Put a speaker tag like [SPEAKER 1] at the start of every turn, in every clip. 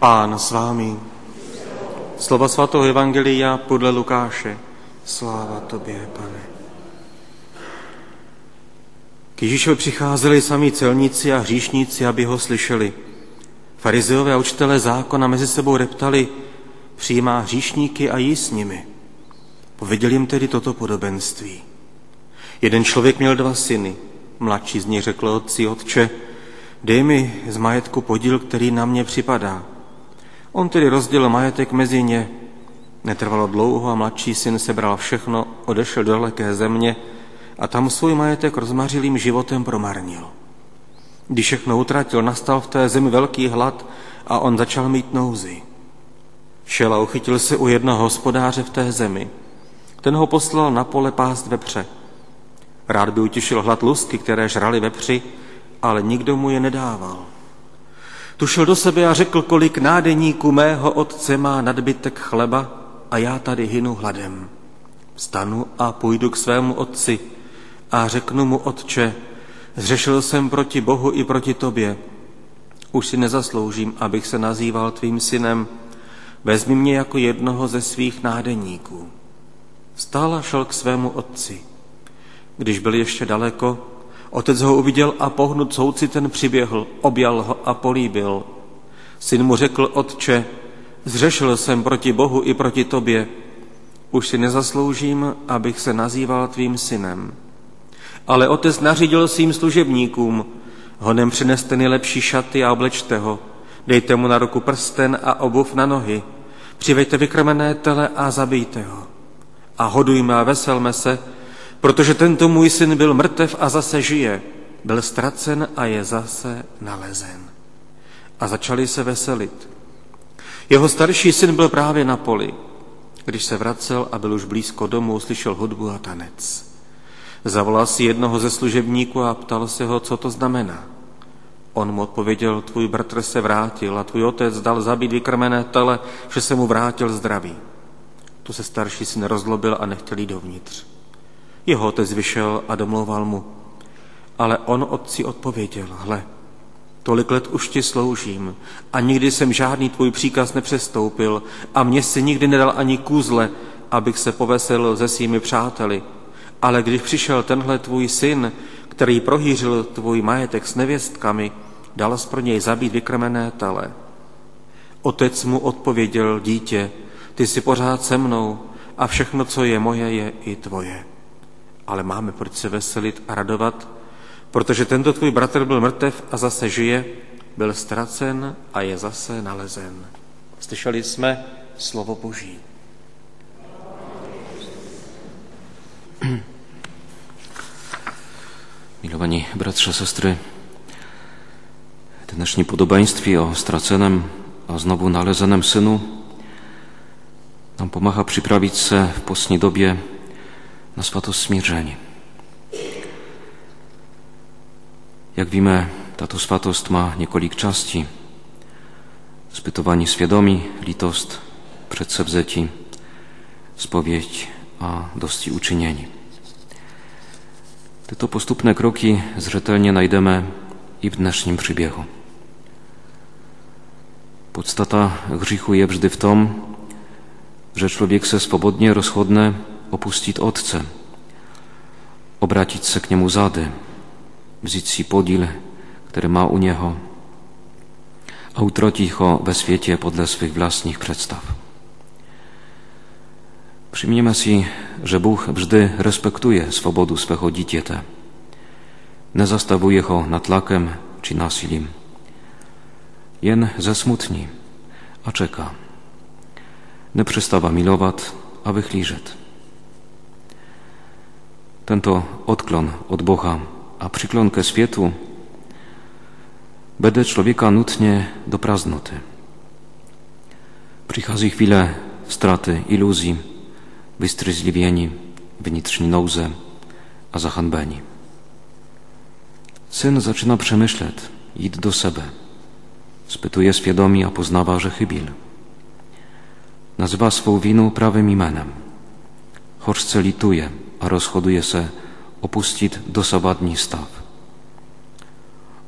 [SPEAKER 1] Pán s vámi. Slova svatého Evangelia podle Lukáše. Sláva tobě, pane. K Ježíšovi přicházeli sami celníci a hříšníci, aby ho slyšeli. Farizeové a učitelé zákona mezi sebou reptali, přijímá hříšníky a jí s nimi. Pověděl jim tedy toto podobenství. Jeden člověk měl dva syny. Mladší z nich řekl otci, otče, dej mi z majetku podíl, který na mě připadá. On tedy rozdělil majetek mezi ně. Netrvalo dlouho a mladší syn sebral všechno, odešel do daleké země a tam svůj majetek rozmařilým životem promarnil. Když všechno utratil, nastal v té zemi velký hlad a on začal mít nouzy. Šel a uchytil se u jednoho hospodáře v té zemi. Ten ho poslal na pole pást vepře. Rád by utěšil hlad lusky, které žrali vepři, ale nikdo mu je nedával. Tušil do sebe a řekl, kolik nádeníků mého otce má nadbytek chleba a já tady hynu hladem. Stanu a půjdu k svému otci a řeknu mu, otče, zřešil jsem proti Bohu i proti tobě. Už si nezasloužím, abych se nazýval tvým synem. Vezmi mě jako jednoho ze svých nádeníků. Stál a šel k svému otci. Když byl ještě daleko, otec ho uviděl a pohnut souciten přiběhl, objal ho a políbil. Syn mu řekl, otče, zřešil jsem proti Bohu i proti tobě. Už si nezasloužím, abych se nazýval tvým synem. Ale otec nařídil svým služebníkům, honem přineste nejlepší šaty a oblečte ho, dejte mu na ruku prsten a obuv na nohy, přiveďte vykrmené tele a zabijte ho. A hodujme a veselme se, protože tento můj syn byl mrtev a zase žije, byl ztracen a je zase nalezen. A začali se veselit. Jeho starší syn byl právě na poli. Když se vracel a byl už blízko domu, slyšel hudbu a tanec. Zavolal si jednoho ze služebníků a ptal se ho, co to znamená. On mu odpověděl, tvůj bratr se vrátil a tvůj otec dal zabít vykrmené tele, že se mu vrátil zdravý. Tu se starší syn rozlobil a nechtěl jít dovnitř. Jeho otec vyšel a domlouval mu. Ale on otci odpověděl, hle, tolik let už ti sloužím a nikdy jsem žádný tvůj příkaz nepřestoupil a mě si nikdy nedal ani kůzle, abych se poveselil se svými přáteli. Ale když přišel tenhle tvůj syn, který prohýřil tvůj majetek s nevěstkami, dal jsi pro něj zabít vykrmené tele. Otec mu odpověděl, dítě, ty jsi pořád se mnou a všechno, co je moje, je i tvoje ale máme proč se veselit a radovat, protože tento tvůj bratr byl mrtev a zase žije, byl ztracen a je zase nalezen. Slyšeli jsme slovo Boží.
[SPEAKER 2] Milowani bratrze, sestry, dnešní podobeństwie o stracenem a znowu nalezenem synu nam pomaga przyprawić se w postnej dobie na svatost smíření. Jak víme, tato má několik částí. Spytování svědomí, litost, předsevzetí, spověď a dosti uczynieni. Tyto postupne kroki zřetelnie najdeme i w dnešním příběhu. Podstata grzechu je vždy v tom, że człowiek se swobodnie rozchodne obracić se k Niemu zady, wziąć si podil, który ma u Niego, a utracić ho we świecie podle swych własnych przedstaw. Przyjmiemy si, że Bóg wżdy respektuje swobodu swego dziecięta. Nie zastawuje ho natlakem czy nasilim. Jen zesmutni, a czeka. Nie przystawa milować, a wychliżet. Tento odklon od Boha a przyklonkę światu będę człowieka nutnie do praznoty. Przychodzi chwilę straty iluzji, wystryzliwieni, wnitřní nouze a zahanbeni. Syn zaczyna przemyśleć, id do sebe. Spytuje świadomi, a poznawa, że chybil. Nazywa swą winu prawym Choćce lituje, a rozhoduje se opustit dosavadní stav.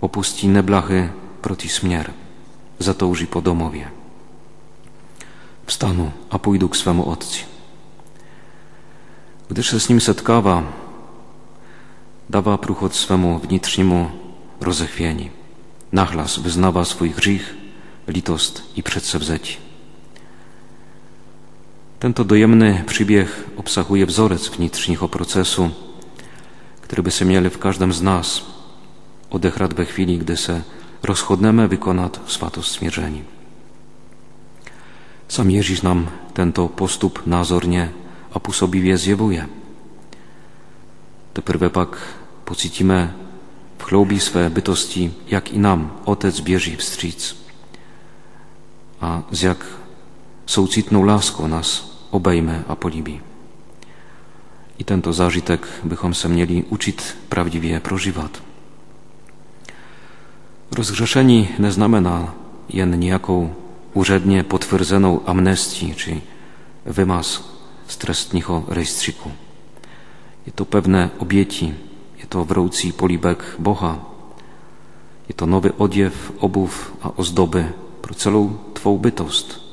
[SPEAKER 2] Opustí neblachy proti směr, zatouži po domově. Vstanu a půjdu k svému otci. Když se s ním setkává, dává průchod svému vnitřnímu rozechvění. Nahlas wyznawa swój grzech, litost i przedsewzeć. Tento dojemny przybieg obsahuje wzorec vnitřního procesu, który by se měli v každém z nás odehrat ve chwili, gdy se rozchodneme vykonat svatost smierzeni. Sam Ježíš nam tento postup názorně a působivě zjevuje. Teprve pak pocítíme v chloubí své bytosti, jak i nam Otec běží vstříc a z jak soucitnou láskou nás obejme a políbí. I tento zážitek bychom se měli učit prawdziwie prożywać. Rozgrzeszeni neznamená jen nějakou úředně potvrzenou amnestii či wymaz z trestního rejstříku. Je to pewne oběti, je to vroucí políbek Boha, je to nowy odziew, obów a ozdoby pro celou Twą bytost.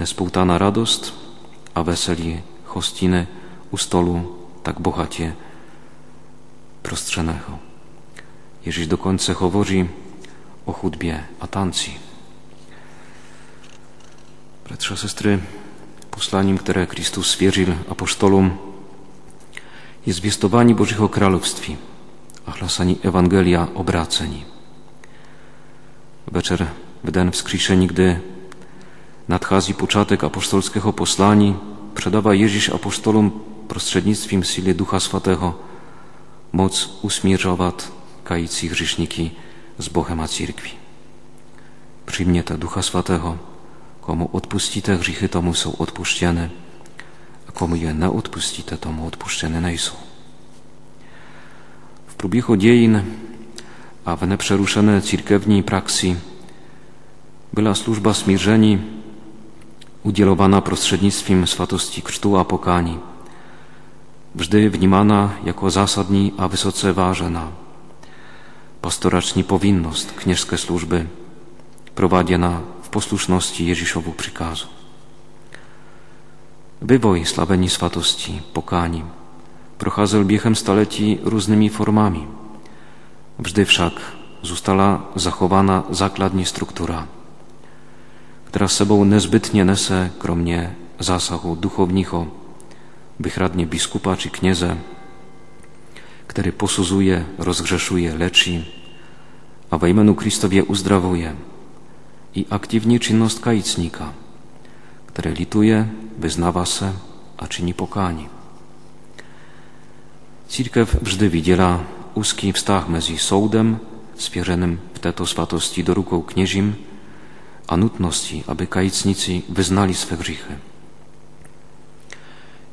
[SPEAKER 2] Nespoutana radost a weselí hostiny u stolu tak bohacie prostrzenego. Ježíš dokonce hovoří o chudbě a tanci. Bratrzy, sestry, poslaniem, które Chrystus stwierdził apoštolom, jest zwiastowanie Bożego Królestwa, a hlasani Ewangelia obraceni. Wieczór w den wskrzeszeni, Nadchází počátek apoštolského poslání, předává Ježíš apoštolům prostřednictvím síly Ducha Svatého moc usmířovat kající hřišníky s Bohem a církví. Přijměte Ducha Svatého, komu odpustíte hříchy, tomu jsou odpuštěné, a komu je neodpustíte, tomu odpuštěné nejsou. V průběhu dějin a v nepřerušené církevní praxi byla služba smíření udělowana prostřednictvím svatosti krztu a pokání vždy vnímana jako zásadní a vysoce vážená. Pastorační povinnost kněžské služby prováděna v poslušnosti Ježíšovu přikázu. Wywoj slavení swatości, pokání, procházel během staletí různými formami. Vždy však zůstala zachowana základní struktura, która sebou nezbytnie nese, kromě zásahu duchownicho, wychradnie biskupa czy knieze, który posuzuje, rozgrzeszuje, leczy, a w imieniu Chrystowie uzdrawuje i aktywnie czynność kajcnika, który lituje, wyznawa se, a czyni pokani. Církev vždy viděla úzký vztah mezi soudem, svěřeným v této svatosti do rukou kněžím, a aby kajicnici wyznali swe grzechy.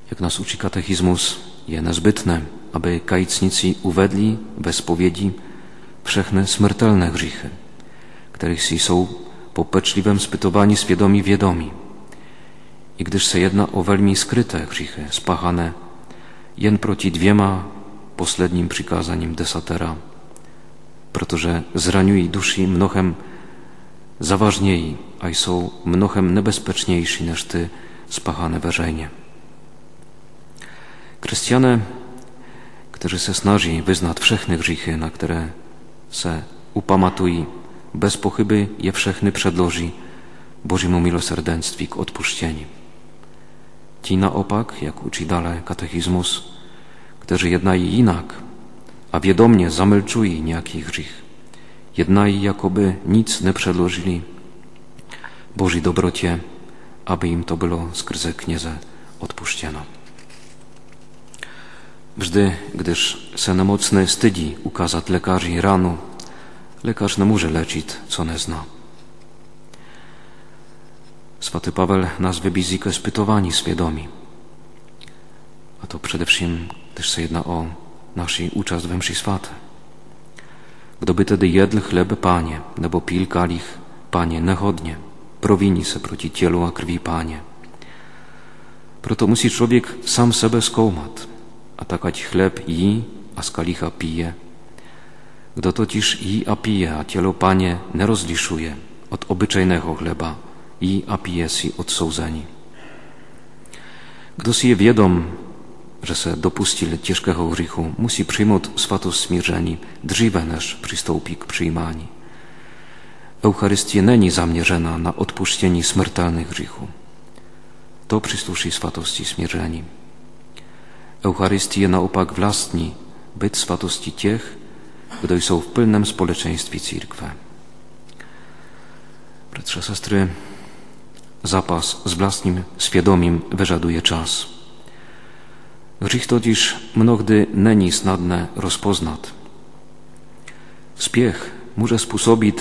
[SPEAKER 2] Jak nas uczy katechizmus, je nezbytne, aby kajicnici uvedli ve spowiedzi wszechne smrtelne grzechy, których si są po peczliwym spytowaniu świadomi wiedomi. I gdyż se jedna o veľmi skryte grzechy, spachane jen proti dwiema poslednim przykazaniem desatera, protože zraňují duši mnohem zaważniej, a są mnohem nebezpieczniejsi niż ty spachane veřejně. Křesťané, którzy se snaží wyznat wszechne grzechy, na które se upamatují, bez pochyby je wszechny przedłoży Bożemu milosrdenstwi k odpuszczeniu. Ci naopak, jak uczy dalej katechizmus, którzy jednají inak, a wiadomnie zamilczují niejaki grzech, jednají jakoby nic nie przedłożyli Bożej dobrocie, aby im to było skrze knieze odpuszczeno. Wżdy, gdyż se nemocny stydzi ukazać lekarzy ranu, lekarz nie może leczyć, co nie zna. Swaty Paweł nas wybizikę spytowani świadomi. A to przede wszystkim też se jedna o naszej uczast we mszy swate. Gdyby tedy jedl chleb Panie, nebo pil kalich Panie nechodnie, prowini se proti cielu a krwi Panie. Proto musi człowiek sam sebe skołmat, a takać chleb jí a z kalicha pije. Kdo totiž jí a pije a tělo Panie nerozlišuje, od obyczajnego chleba i a pije si odsouzení. Kdo si je vědom, że se dopustil ciężkiego grzechu, musi przyjmować swatost smierzeni, držive než przystąpi k przyjmani. Eucharystia není zamierzona na odpuszczenie śmiertelnych grzechu. To przysłuży swatości smierzeni. Eucharystia naopak vlastni byt swatości tych, gdy są w pełnym społeczeństwie církve. Bratrze, sestry, zapas z vlastním świadomim wyżaduje czas. Grzech totiž mnohdy není snadne rozpoznat. Spiech może sposobić,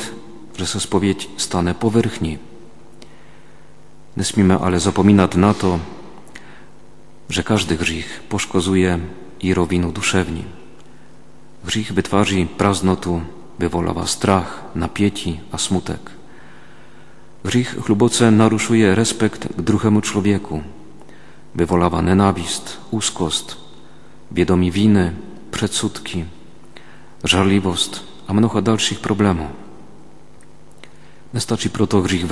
[SPEAKER 2] że se spowiedź stane powerchni. Nie ale zapominać na to, że każdy grzech poszkozuje i rowinu duszewni. Grzech wytwarzy praznotu, wywolawa strach, napieci, a smutek. Grzech hluboce naruszuje respekt drugiemu człowieku, wywolawa nenawist, úzkost, biedomi winy, predsudki, żarliwość, a mnoho dalszych problemów. Nestačí proto hřích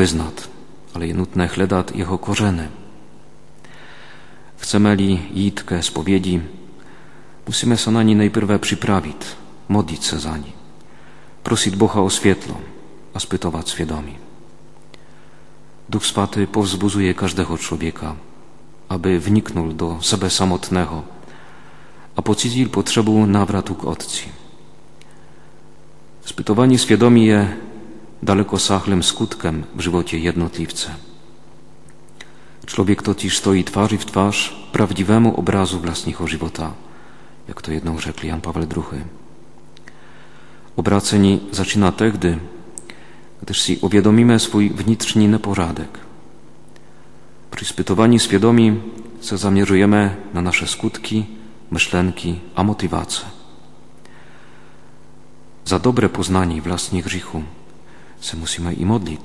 [SPEAKER 2] ale je nutné hledat jeho korzeny. Chcemy-li jít spowiedzi, musimy się na nie najpierw przyprawić, modlić się za prosić Boha o światło, a spytować świadomi. Duch Swaty powzbuzuje każdego człowieka, aby wniknął do siebie samotnego, a poczuł potrzebę nawratu k Otci. Spytowanie świadomi je dalekosahlym skutkiem w żywocie jednotliwca. Człowiek totiž stoi twarzy w twarz prawdziwemu obrazu własnego żywota, jak to jedną rzekł Jan Paweł II. Obraceni zaczyna tehdy, gdyż si uwiadomimy swój wnitřní nepořádek. Przy spytowaniu świadomi se zamierzujemy na nasze skutki, myślenki, a motywacje. Za dobre poznanie własnych grzechu se musimy i modlić.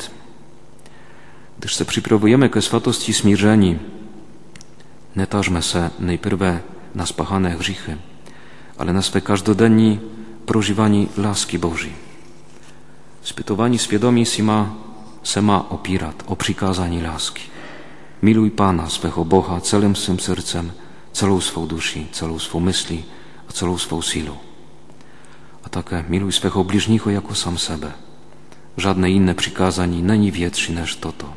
[SPEAKER 2] Gdyż se przyprawujemy ke swatości smierzeni, nie tażmy se najpierw na spachane grzechy, ale na swe każdodenni prożywani laski Bożej. Spytowani świadomi si ma, se ma opirat o przykazani laski. Miluj pána, svého Boha, celým svým srdcem, celou svou duší, celou svou myslí a celou svou sílu. A také miluj svého bliźniego jako sam sebe. Žádné jiné přikázání není větší než toto.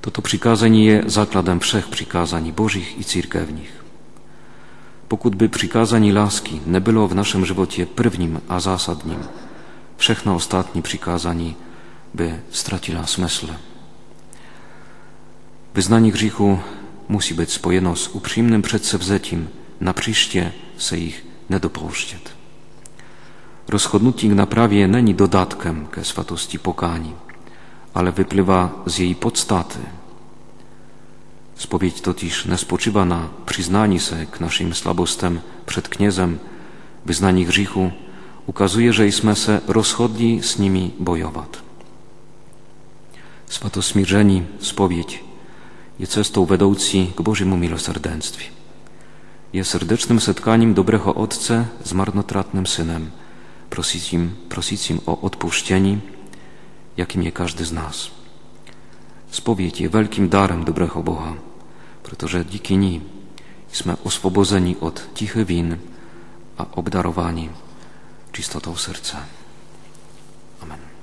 [SPEAKER 2] Toto přikázání je základem všech přikázání božích i církevních. Pokud by přikázání lásky nebylo v našem životě prvním a zásadním, všechno ostatní přikázání by ztratila smysl. Wyznanie grzechu musi być spojeno z uprzejmym przedsewzetiem na przyjście se ich nie dopuszczać. Rozchodnutnik na prawie není dodatkiem ke swatości pokani, ale wypływa z jej podstaty. Spowiedź totiž nie spoczywa na przyznaniu się k naszym słabostem przed kniezem, wyznanie grzechu ukazuje, że jesteśmy se rozchodli z nimi bojować. Swatosmirzeni spowiedź je cestą vedoucí k Božiemu milosrdenství. Je srdečným setkáním dobrého Otce s marnotratným synem, prosícím, prosícím o odpuštění, jakim je każdy z nas. Spowiedź je wielkim darem dobrego Boha, protože díky ní jsme oswobozeni od tichych win, a obdarowani czystotą serca. Amen.